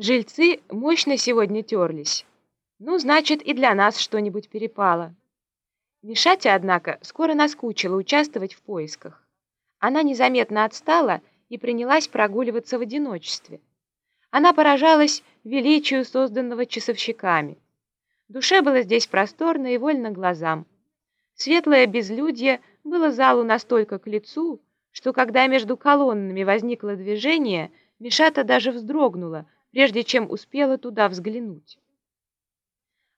Жильцы мощно сегодня терлись. Ну, значит, и для нас что-нибудь перепало. Мишатя, однако, скоро наскучила участвовать в поисках. Она незаметно отстала и принялась прогуливаться в одиночестве. Она поражалась величию созданного часовщиками. Душе было здесь просторно и вольно глазам. Светлое безлюдье было залу настолько к лицу, что когда между колоннами возникло движение, Мишата даже вздрогнула, прежде чем успела туда взглянуть.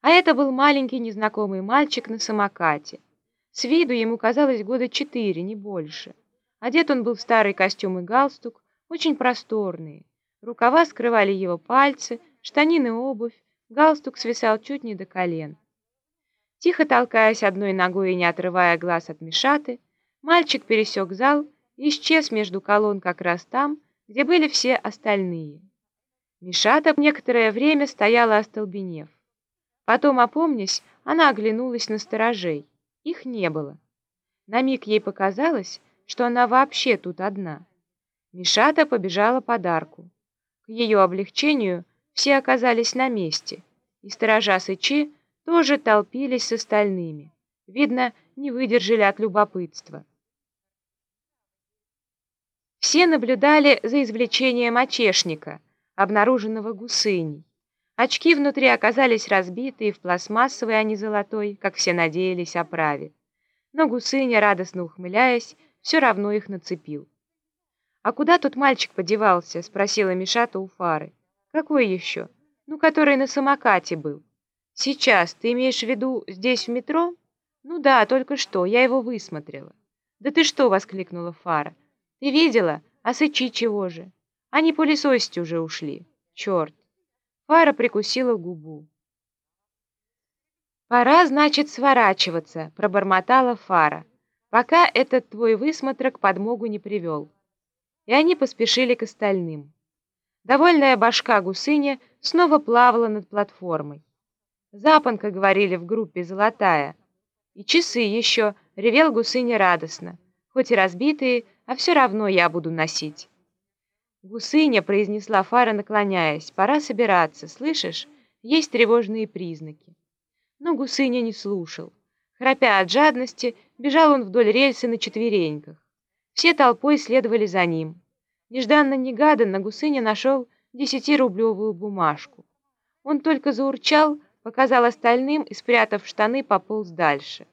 А это был маленький незнакомый мальчик на самокате. С виду ему казалось года четыре, не больше. Одет он был в старый костюм и галстук, очень просторные. Рукава скрывали его пальцы, штанины обувь, галстук свисал чуть не до колен. Тихо толкаясь одной ногой и не отрывая глаз от Мишаты, мальчик пересек зал и исчез между колонн как раз там, где были все остальные. Мишата некоторое время стояла остолбенев. Потом, опомнясь, она оглянулась на сторожей. Их не было. На миг ей показалось, что она вообще тут одна. Мишата побежала подарку. К ее облегчению все оказались на месте, и сторожа Сычи тоже толпились с остальными. Видно, не выдержали от любопытства. Все наблюдали за извлечением очешника — обнаруженного гусыней. Очки внутри оказались разбитые в пластмассовой, а не золотой, как все надеялись, оправе. Но гусыня, радостно ухмыляясь, все равно их нацепил. «А куда тут мальчик подевался?» — спросила Мишата у Фары. «Какой еще? Ну, который на самокате был». «Сейчас. Ты имеешь в виду здесь, в метро?» «Ну да, только что. Я его высмотрела». «Да ты что?» — воскликнула Фара. «Ты видела? А сычи чего же?» Они пылесосить уже ушли. Черт. Фара прикусила губу. «Пора, значит, сворачиваться», — пробормотала Фара, «пока этот твой высмотрок подмогу не привел». И они поспешили к остальным. Довольная башка гусыня снова плавала над платформой. Запонка, говорили в группе, золотая. И часы еще, ревел гусыня радостно. Хоть и разбитые, а все равно я буду носить. «Гусыня», — произнесла Фара, наклоняясь, — «пора собираться, слышишь? Есть тревожные признаки». Но Гусыня не слушал. Храпя от жадности, бежал он вдоль рельсы на четвереньках. Все толпой следовали за ним. Нежданно-негаданно Гусыня нашел десятирублевую бумажку. Он только заурчал, показал остальным и, спрятав штаны, пополз дальше.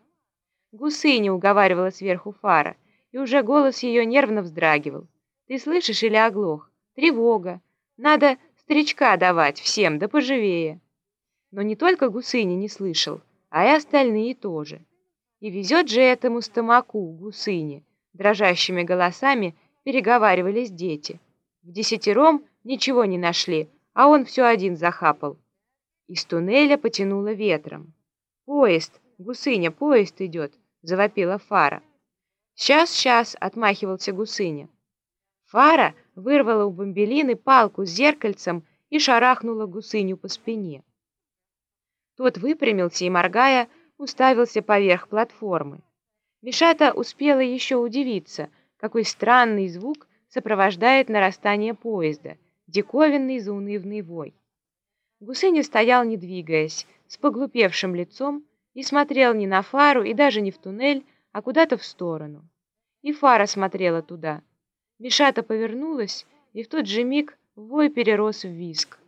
Гусыня уговаривала сверху Фара, и уже голос ее нервно вздрагивал. Ты слышишь или оглох? Тревога. Надо старичка давать всем, да поживее. Но не только Гусыня не слышал, а и остальные тоже. И везет же этому стомаку, Гусыне, дрожащими голосами переговаривались дети. В десятером ничего не нашли, а он все один захапал. Из туннеля потянуло ветром. «Поезд! Гусыня, поезд идет!» — завопила Фара. «Сейчас, сейчас!» — отмахивался Гусыня. Фара вырвала у бомбелины палку с зеркальцем и шарахнула гусыню по спине. Тот выпрямился и, моргая, уставился поверх платформы. Мишата успела еще удивиться, какой странный звук сопровождает нарастание поезда, диковинный заунывный вой. Гусыня стоял, не двигаясь, с поглупевшим лицом и смотрел не на фару и даже не в туннель, а куда-то в сторону. И фара смотрела туда — Мишата повернулась, и в тот же миг вой перерос в виск.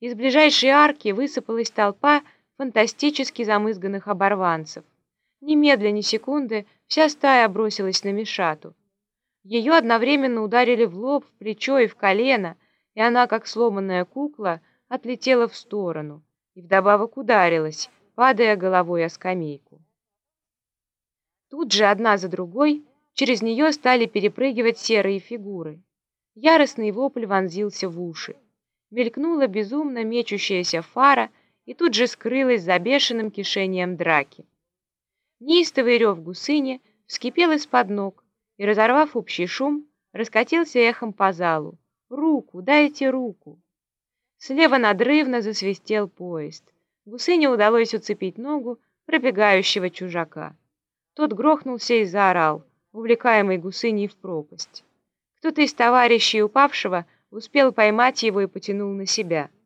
Из ближайшей арки высыпалась толпа фантастически замызганных оборванцев. Немедля, ни секунды, вся стая бросилась на Мишату. Ее одновременно ударили в лоб, в плечо и в колено, и она, как сломанная кукла, отлетела в сторону и вдобавок ударилась, падая головой о скамейку. Тут же одна за другой Через нее стали перепрыгивать серые фигуры. Яростный вопль вонзился в уши. Мелькнула безумно мечущаяся фара и тут же скрылась за бешеным кишением драки. Неистовый рев гусыни вскипел из-под ног и, разорвав общий шум, раскатился эхом по залу. «Руку! Дайте руку!» Слева надрывно засвистел поезд. Гусыне удалось уцепить ногу пробегающего чужака. Тот грохнулся и заорал — увлекаемый гусыней в пропасть. Кто-то из товарищей упавшего успел поймать его и потянул на себя —